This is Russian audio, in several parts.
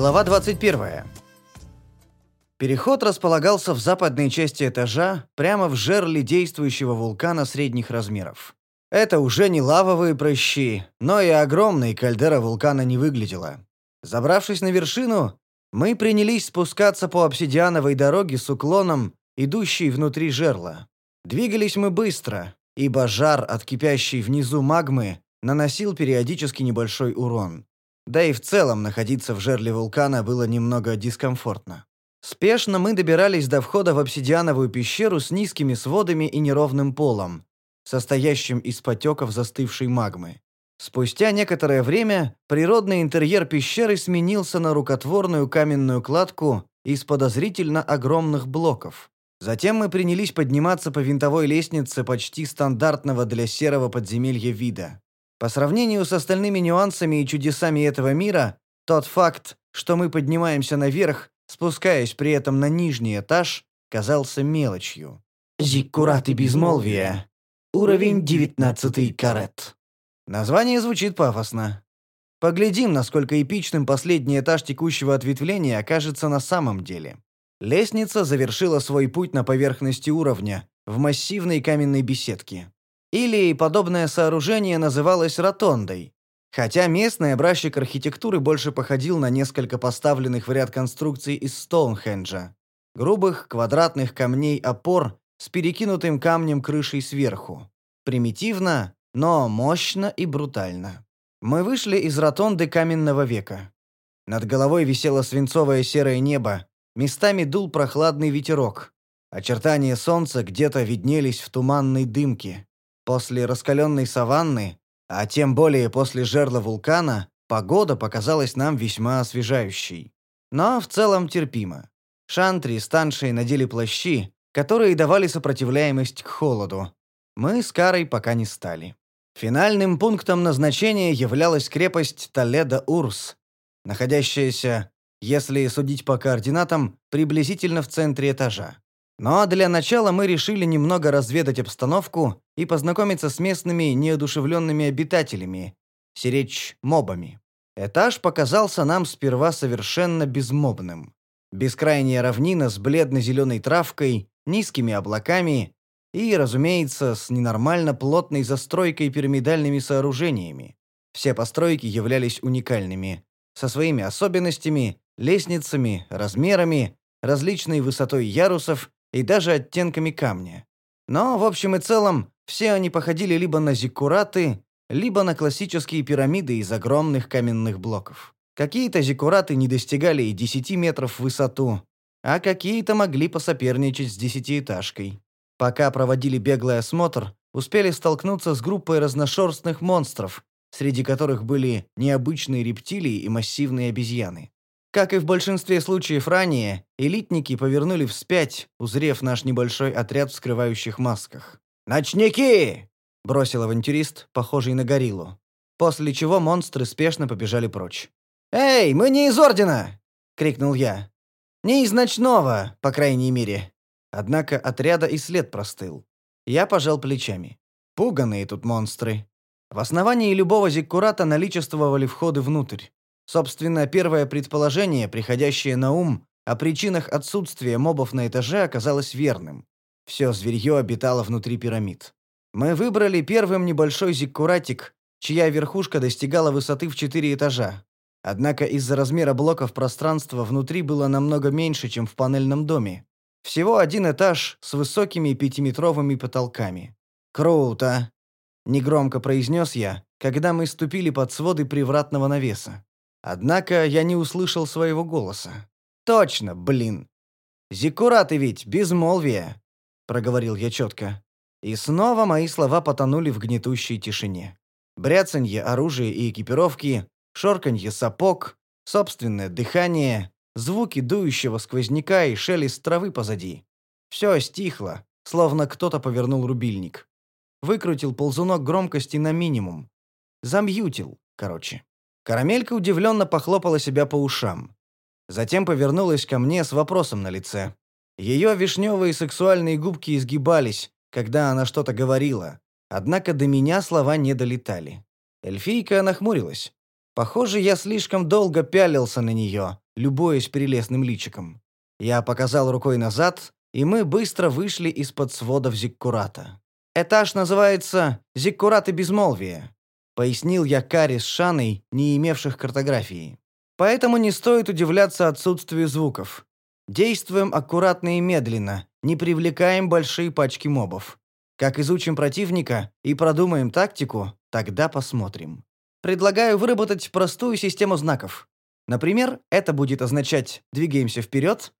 Глава 21. Переход располагался в западной части этажа, прямо в жерле действующего вулкана средних размеров. Это уже не лавовые прыщи, но и огромной кальдера вулкана не выглядела. Забравшись на вершину, мы принялись спускаться по обсидиановой дороге с уклоном, идущей внутри жерла. Двигались мы быстро, ибо жар от кипящей внизу магмы наносил периодически небольшой урон. Да и в целом находиться в жерле вулкана было немного дискомфортно. Спешно мы добирались до входа в обсидиановую пещеру с низкими сводами и неровным полом, состоящим из потеков застывшей магмы. Спустя некоторое время природный интерьер пещеры сменился на рукотворную каменную кладку из подозрительно огромных блоков. Затем мы принялись подниматься по винтовой лестнице почти стандартного для серого подземелья вида. По сравнению с остальными нюансами и чудесами этого мира, тот факт, что мы поднимаемся наверх, спускаясь при этом на нижний этаж, казался мелочью. Зиккураты безмолвия. Уровень 19 карет. Название звучит пафосно. Поглядим, насколько эпичным последний этаж текущего ответвления окажется на самом деле. Лестница завершила свой путь на поверхности уровня, в массивной каменной беседке. Или подобное сооружение называлось ротондой, хотя местный образчик архитектуры больше походил на несколько поставленных в ряд конструкций из Стоунхенджа. Грубых квадратных камней опор с перекинутым камнем крышей сверху. Примитивно, но мощно и брутально. Мы вышли из ротонды каменного века. Над головой висело свинцовое серое небо, местами дул прохладный ветерок. Очертания солнца где-то виднелись в туманной дымке. После раскаленной саванны, а тем более после жерла вулкана, погода показалась нам весьма освежающей. Но в целом терпимо. Шантри с Таншей надели плащи, которые давали сопротивляемость к холоду. Мы с Карой пока не стали. Финальным пунктом назначения являлась крепость Толедо-Урс, находящаяся, если судить по координатам, приблизительно в центре этажа. Но для начала мы решили немного разведать обстановку и познакомиться с местными неодушевленными обитателями, сиречь мобами. Этаж показался нам сперва совершенно безмобным. Бескрайняя равнина с бледно-зеленой травкой, низкими облаками и, разумеется, с ненормально плотной застройкой пирамидальными сооружениями. Все постройки являлись уникальными, со своими особенностями, лестницами, размерами, различной высотой ярусов и даже оттенками камня. Но, в общем и целом, все они походили либо на зиккураты, либо на классические пирамиды из огромных каменных блоков. Какие-то зиккураты не достигали и 10 метров в высоту, а какие-то могли посоперничать с десятиэтажкой. Пока проводили беглый осмотр, успели столкнуться с группой разношерстных монстров, среди которых были необычные рептилии и массивные обезьяны. Как и в большинстве случаев ранее, элитники повернули вспять, узрев наш небольшой отряд в скрывающих масках. «Ночники!» – бросил авантюрист, похожий на гориллу. После чего монстры спешно побежали прочь. «Эй, мы не из Ордена!» – крикнул я. «Не из Ночного, по крайней мере». Однако отряда и след простыл. Я пожал плечами. Пуганые тут монстры. В основании любого зиккурата наличествовали входы внутрь. Собственно, первое предположение, приходящее на ум, о причинах отсутствия мобов на этаже оказалось верным. Все зверье обитало внутри пирамид. Мы выбрали первым небольшой зиккуратик, чья верхушка достигала высоты в четыре этажа. Однако из-за размера блоков пространство внутри было намного меньше, чем в панельном доме. Всего один этаж с высокими пятиметровыми потолками. «Круто!» – негромко произнес я, когда мы ступили под своды привратного навеса. Однако я не услышал своего голоса. «Точно, блин! Зиккураты ведь, безмолвие!» – проговорил я четко. И снова мои слова потонули в гнетущей тишине. Бряцанье оружия и экипировки, шорканье сапог, собственное дыхание, звуки дующего сквозняка и шелест травы позади. Все стихло, словно кто-то повернул рубильник. Выкрутил ползунок громкости на минимум. Замьютил, короче. Карамелька удивленно похлопала себя по ушам. Затем повернулась ко мне с вопросом на лице. Ее вишневые сексуальные губки изгибались, когда она что-то говорила. Однако до меня слова не долетали. Эльфийка нахмурилась. Похоже, я слишком долго пялился на нее, любуясь прелестным личиком. Я показал рукой назад, и мы быстро вышли из-под сводов Зиккурата. «Этаж называется «Зиккурат и безмолвие», — пояснил я Кари с Шаной, не имевших картографии. «Поэтому не стоит удивляться отсутствию звуков. Действуем аккуратно и медленно, не привлекаем большие пачки мобов. Как изучим противника и продумаем тактику, тогда посмотрим. Предлагаю выработать простую систему знаков. Например, это будет означать «двигаемся вперед»,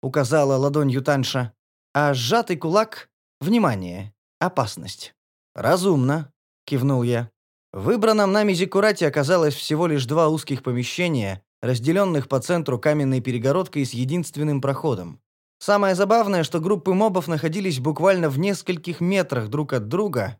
указала ладонью Танша, а сжатый кулак — «внимание», «опасность». «Разумно», — кивнул я. Выбранном нами Зиккурате оказалось всего лишь два узких помещения, разделенных по центру каменной перегородкой с единственным проходом. Самое забавное, что группы мобов находились буквально в нескольких метрах друг от друга,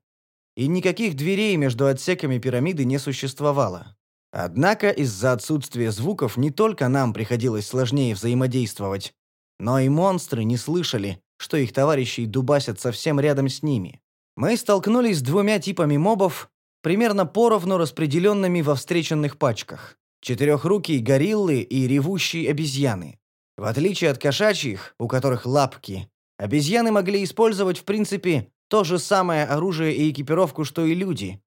и никаких дверей между отсеками пирамиды не существовало. Однако из-за отсутствия звуков не только нам приходилось сложнее взаимодействовать, но и монстры не слышали, что их товарищи дубасят совсем рядом с ними. Мы столкнулись с двумя типами мобов, примерно поровну распределенными во встреченных пачках. Четырехрукие гориллы и ревущие обезьяны. В отличие от кошачьих, у которых лапки, обезьяны могли использовать в принципе то же самое оружие и экипировку, что и люди.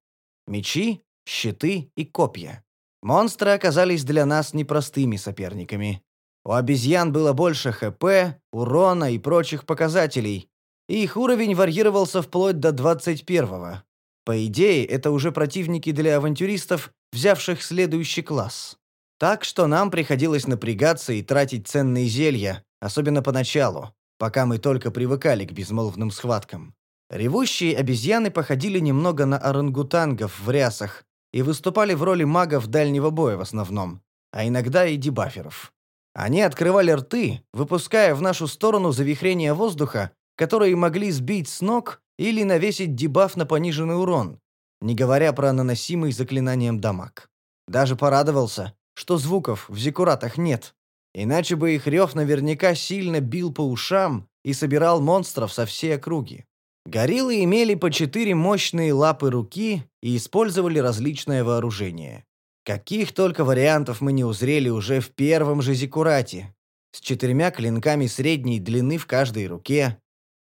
Мечи, щиты и копья. Монстры оказались для нас непростыми соперниками. У обезьян было больше ХП, урона и прочих показателей, и их уровень варьировался вплоть до 21-го. По идее, это уже противники для авантюристов, взявших следующий класс. Так что нам приходилось напрягаться и тратить ценные зелья, особенно поначалу, пока мы только привыкали к безмолвным схваткам. Ревущие обезьяны походили немного на орангутангов в рясах и выступали в роли магов дальнего боя в основном, а иногда и дебаферов. Они открывали рты, выпуская в нашу сторону завихрения воздуха, которые могли сбить с ног или навесить дебаф на пониженный урон, не говоря про наносимый заклинанием дамаг. Даже порадовался, что звуков в зиккуратах нет. Иначе бы их рев наверняка сильно бил по ушам и собирал монстров со всей округи. Гориллы имели по четыре мощные лапы руки и использовали различное вооружение. Каких только вариантов мы не узрели уже в первом же зиккурате. С четырьмя клинками средней длины в каждой руке,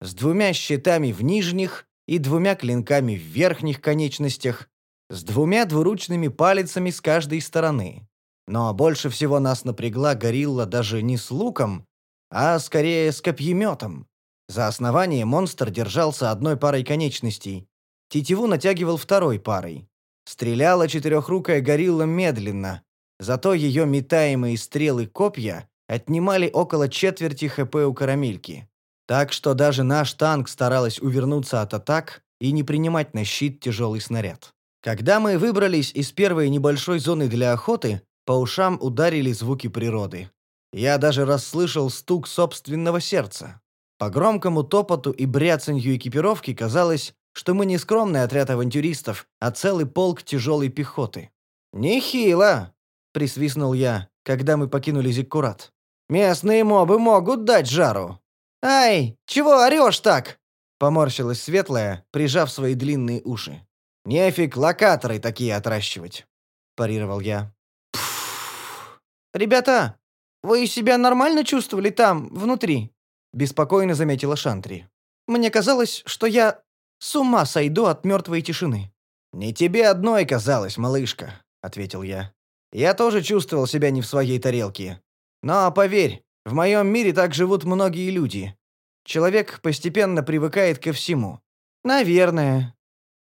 с двумя щитами в нижних и двумя клинками в верхних конечностях, с двумя двуручными палицами с каждой стороны. Но больше всего нас напрягла горилла даже не с луком, а скорее с копьеметом. За основание монстр держался одной парой конечностей. Тетиву натягивал второй парой. Стреляла четырехрукая горилла медленно, зато ее метаемые стрелы копья отнимали около четверти ХП у карамельки. Так что даже наш танк старалась увернуться от атак и не принимать на щит тяжелый снаряд. Когда мы выбрались из первой небольшой зоны для охоты, по ушам ударили звуки природы. Я даже расслышал стук собственного сердца. По громкому топоту и бряцанью экипировки казалось, что мы не скромный отряд авантюристов, а целый полк тяжелой пехоты. «Нехило!» — присвистнул я, когда мы покинули Зиккурат. «Местные мобы могут дать жару!» «Ай, чего орешь так?» — поморщилась Светлая, прижав свои длинные уши. «Нефиг локаторы такие отращивать», — парировал я. «Ребята, вы себя нормально чувствовали там, внутри?» беспокойно заметила Шантри. Мне казалось, что я с ума сойду от мертвой тишины. Не тебе одной казалось, малышка, ответил я. Я тоже чувствовал себя не в своей тарелке. Но поверь, в моем мире так живут многие люди. Человек постепенно привыкает ко всему. Наверное,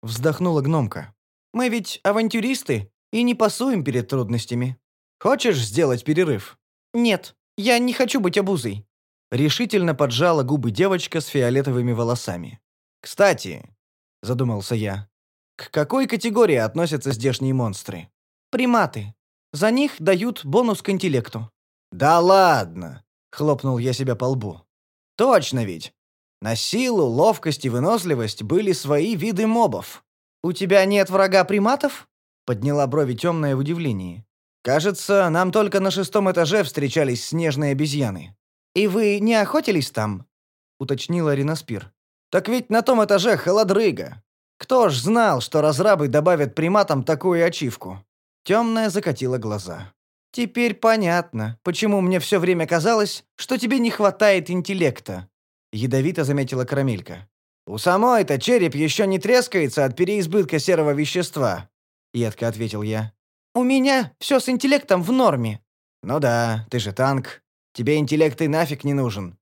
вздохнула гномка. Мы ведь авантюристы и не пасуем перед трудностями. Хочешь сделать перерыв? Нет, я не хочу быть обузой. Решительно поджала губы девочка с фиолетовыми волосами. «Кстати», — задумался я, — «к какой категории относятся здешние монстры?» «Приматы. За них дают бонус к интеллекту». «Да ладно!» — хлопнул я себя по лбу. «Точно ведь! На силу, ловкость и выносливость были свои виды мобов». «У тебя нет врага приматов?» — подняла брови темная в удивлении. «Кажется, нам только на шестом этаже встречались снежные обезьяны». «И вы не охотились там?» — уточнила Ринаспир. «Так ведь на том этаже холодрыга. Кто ж знал, что разрабы добавят приматам такую ачивку?» Темная закатила глаза. Теперь понятно, почему мне все время казалось, что тебе не хватает интеллекта, ядовито заметила Карамелька. У самой-то череп еще не трескается от переизбытка серого вещества, едко ответил я. У меня все с интеллектом в норме. Ну да, ты же танк. Тебе интеллект и нафиг не нужен.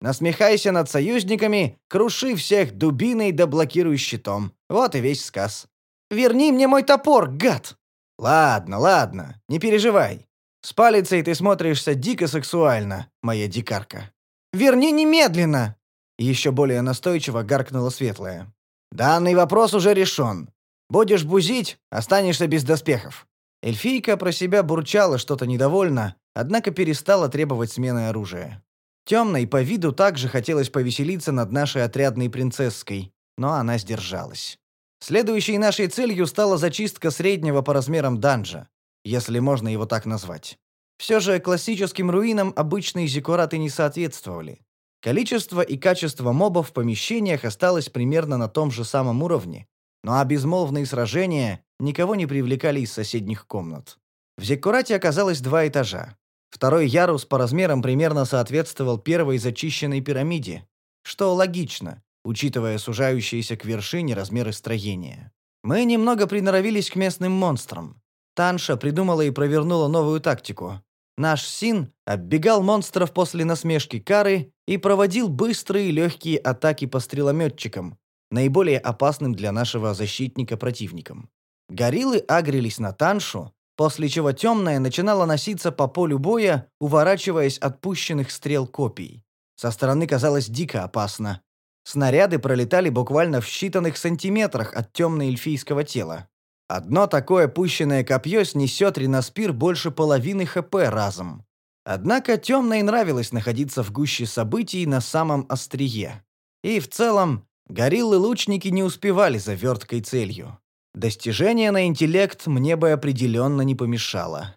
Насмехайся над союзниками, круши всех дубиной да блокируй щитом. Вот и весь сказ. Верни мне мой топор, гад! Ладно, ладно, не переживай. С палицей ты смотришься дико сексуально, моя дикарка. Верни немедленно!» Еще более настойчиво гаркнула Светлая. «Данный вопрос уже решен. Будешь бузить, останешься без доспехов». Эльфийка про себя бурчала что-то недовольно, однако перестала требовать смены оружия. Темной по виду также хотелось повеселиться над нашей отрядной принцесской, но она сдержалась. Следующей нашей целью стала зачистка среднего по размерам данжа если можно его так назвать. Все же классическим руинам обычные зиккураты не соответствовали. Количество и качество мобов в помещениях осталось примерно на том же самом уровне, но а безмолвные сражения никого не привлекали из соседних комнат. В зиккурате оказалось два этажа. Второй ярус по размерам примерно соответствовал первой зачищенной пирамиде, что логично, учитывая сужающиеся к вершине размеры строения. Мы немного приноровились к местным монстрам. Танша придумала и провернула новую тактику. Наш Син оббегал монстров после насмешки Кары и проводил быстрые легкие атаки по стрелометчикам, наиболее опасным для нашего защитника противникам. Гориллы агрились на Таншу, после чего темная начинала носиться по полю боя, уворачиваясь от пущенных стрел копий. Со стороны казалось дико опасно. Снаряды пролетали буквально в считанных сантиметрах от темно-эльфийского тела. Одно такое пущенное копье снесет Риноспир больше половины ХП разом. Однако темной нравилось находиться в гуще событий на самом острие. И в целом, гориллы-лучники не успевали за верткой целью. Достижение на интеллект мне бы определенно не помешало.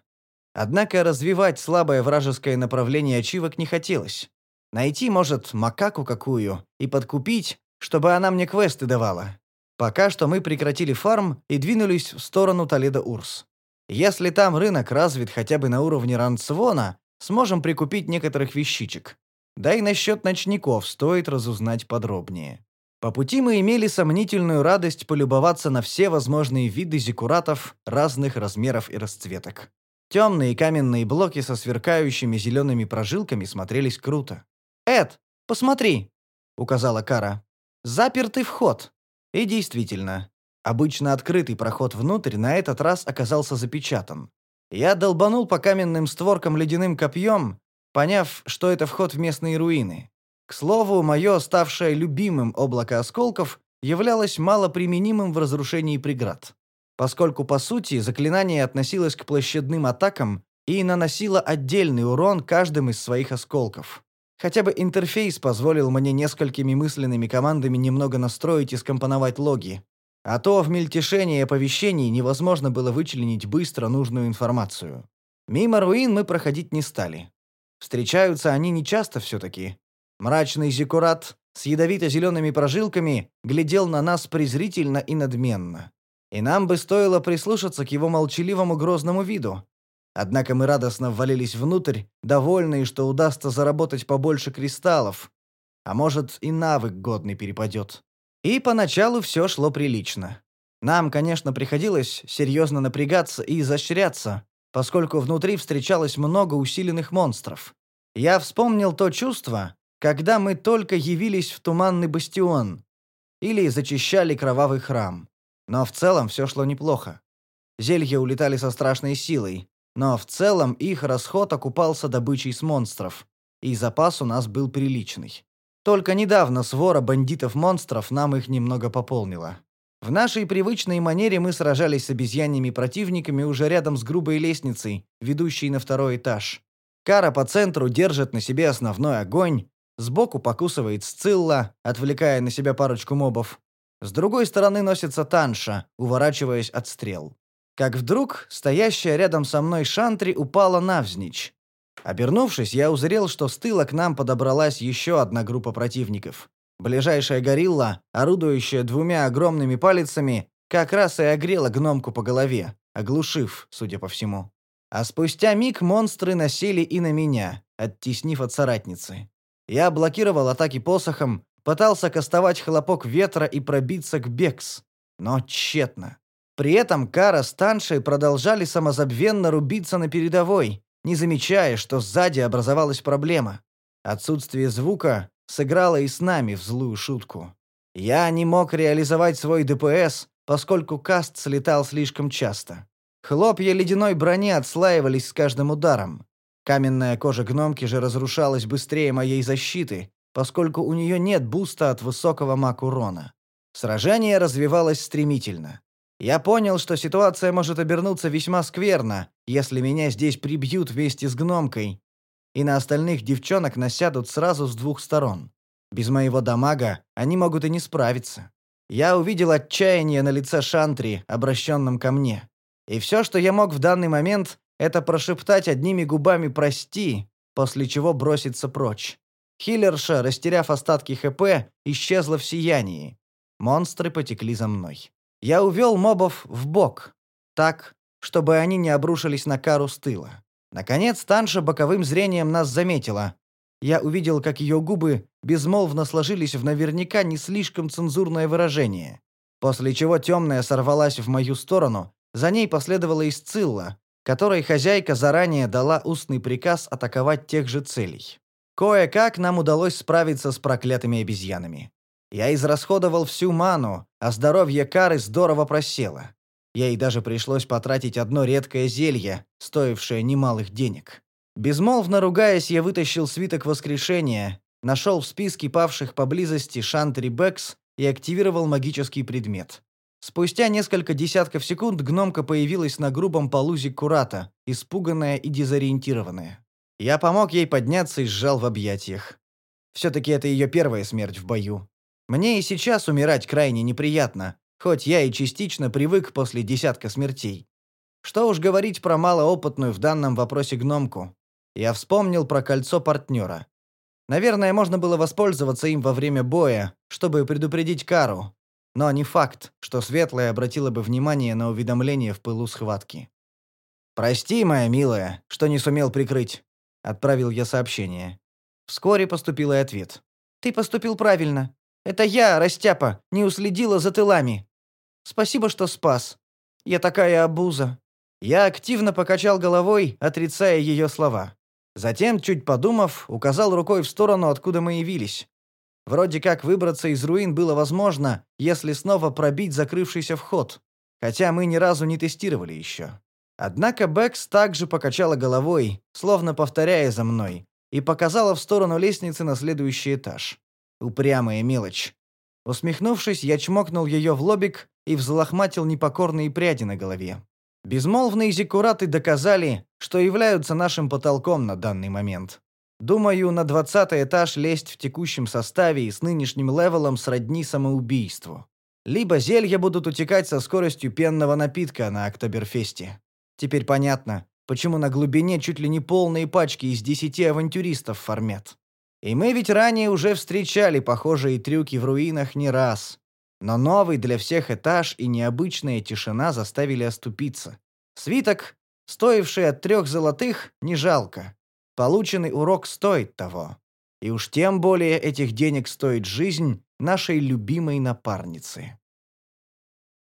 Однако развивать слабое вражеское направление ачивок не хотелось. Найти, может, макаку какую и подкупить, чтобы она мне квесты давала. Пока что мы прекратили фарм и двинулись в сторону Толедо-Урс. Если там рынок развит хотя бы на уровне Рансвона, сможем прикупить некоторых вещичек. Да и насчет ночников стоит разузнать подробнее. По пути мы имели сомнительную радость полюбоваться на все возможные виды зиккуратов разных размеров и расцветок. Темные каменные блоки со сверкающими зелеными прожилками смотрелись круто. «Эд, посмотри!» — указала Кара. «Запертый вход. И действительно, обычно открытый проход внутрь на этот раз оказался запечатан. Я долбанул по каменным створкам ледяным копьем, поняв, что это вход в местные руины. К слову, мое ставшее любимым облако осколков являлось малоприменимым в разрушении преград, поскольку, по сути, заклинание относилось к площадным атакам и наносило отдельный урон каждым из своих осколков. Хотя бы интерфейс позволил мне несколькими мысленными командами немного настроить и скомпоновать логи. А то в мельтешении оповещений невозможно было вычленить быстро нужную информацию. Мимо руин мы проходить не стали. Встречаются они нечасто все-таки. Мрачный зиккурат с ядовито-зелеными прожилками глядел на нас презрительно и надменно. И нам бы стоило прислушаться к его молчаливому грозному виду. Однако мы радостно ввалились внутрь, довольные, что удастся заработать побольше кристаллов. А может, и навык годный перепадет. И поначалу все шло прилично. Нам, конечно, приходилось серьезно напрягаться и изощряться, поскольку внутри встречалось много усиленных монстров. Я вспомнил то чувство, когда мы только явились в Туманный Бастион или зачищали Кровавый Храм. Но в целом все шло неплохо. Зелья улетали со страшной силой, но в целом их расход окупался добычей с монстров, и запас у нас был приличный. Только недавно свора бандитов-монстров нам их немного пополнила. В нашей привычной манере мы сражались с обезьянными противниками уже рядом с грубой лестницей, ведущей на второй этаж. Кара по центру держит на себе основной огонь, сбоку покусывает Сцилла, отвлекая на себя парочку мобов. С другой стороны носится Танша, уворачиваясь от стрел как вдруг стоящая рядом со мной Шантри упала навзничь. Обернувшись, я узрел, что с тыла к нам подобралась еще одна группа противников. Ближайшая горилла, орудующая двумя огромными палицами, как раз и огрела гномку по голове, оглушив, судя по всему. А спустя миг монстры насели и на меня, оттеснив от соратницы. Я блокировал атаки посохом, пытался кастовать хлопок ветра и пробиться к Бекс, но тщетно. При этом Кара с Таншей продолжали самозабвенно рубиться на передовой, не замечая, что сзади образовалась проблема. Отсутствие звука сыграло и с нами в злую шутку. Я не мог реализовать свой ДПС, поскольку каст слетал слишком часто. Хлопья ледяной брони отслаивались с каждым ударом. Каменная кожа гномки же разрушалась быстрее моей защиты, поскольку у нее нет буста от высокого мак урона. Сражение развивалось стремительно. Я понял, что ситуация может обернуться весьма скверно, если меня здесь прибьют вместе с гномкой, и на остальных девчонок насядут сразу с двух сторон. Без моего дамага они могут и не справиться. Я увидел отчаяние на лице Шантри, обращенном ко мне. И все, что я мог в данный момент, это прошептать одними губами «прости», после чего броситься прочь. Хиллерша, растеряв остатки ХП, исчезла в сиянии. Монстры потекли за мной. Я увел мобов в бок, так, чтобы они не обрушились на кару с тыла. Наконец, Танша боковым зрением нас заметила. Я увидел, как ее губы безмолвно сложились в наверняка не слишком цензурное выражение. После чего темная сорвалась в мою сторону, за ней последовала Исцилла, которой хозяйка заранее дала устный приказ атаковать тех же целей. Кое-как нам удалось справиться с проклятыми обезьянами. Я израсходовал всю ману, а здоровье Кары здорово просело. Ей даже пришлось потратить одно редкое зелье, стоившее немалых денег. Безмолвно ругаясь, я вытащил свиток воскрешения, нашел в списке павших поблизости Шантри Бэкс и активировал магический предмет. Спустя несколько десятков секунд гномка появилась на грубом полу Зиккурата, испуганная и дезориентированная. Я помог ей подняться и сжал в объятиях. Все-таки это ее первая смерть в бою. Мне и сейчас умирать крайне неприятно, хоть я и частично привык после десятка смертей. Что уж говорить про малоопытную в данном вопросе гномку. Я вспомнил про кольцо партнера. Наверное, можно было воспользоваться им во время боя, чтобы предупредить Кару. Но не факт, что Светлая обратила бы внимание на уведомление в пылу схватки. «Прости, моя милая, что не сумел прикрыть», — отправил я сообщение. Вскоре поступил и ответ. «Ты поступил правильно. Это я, растяпа, не уследила за тылами. Спасибо, что спас. Я такая обуза». Я активно покачал головой, отрицая ее слова. Затем, чуть подумав, указал рукой в сторону, откуда мы явились. Вроде как выбраться из руин было возможно, если снова пробить закрывшийся вход, хотя мы ни разу не тестировали еще. Однако Бэкс также покачала головой, словно повторяя за мной, и показала в сторону лестницы на следующий этаж. Упрямая мелочь. Усмехнувшись, я чмокнул ее в лобик и взлохматил непокорные пряди на голове. Безмолвные зиккураты доказали, что являются нашим потолком на данный момент. Думаю, на двадцатый этаж лезть в текущем составе и с нынешним левелом сродни самоубийству. Либо зелья будут утекать со скоростью пенного напитка на Октоберфесте. Теперь понятно, почему на глубине чуть ли не полные пачки из десяти авантюристов формят. И мы ведь ранее уже встречали похожие трюки в руинах не раз. Но новый для всех этаж и необычная тишина заставили оступиться. Свиток, стоивший от трех золотых, не жалко. Полученный урок стоит того. И уж тем более этих денег стоит жизнь нашей любимой напарницы.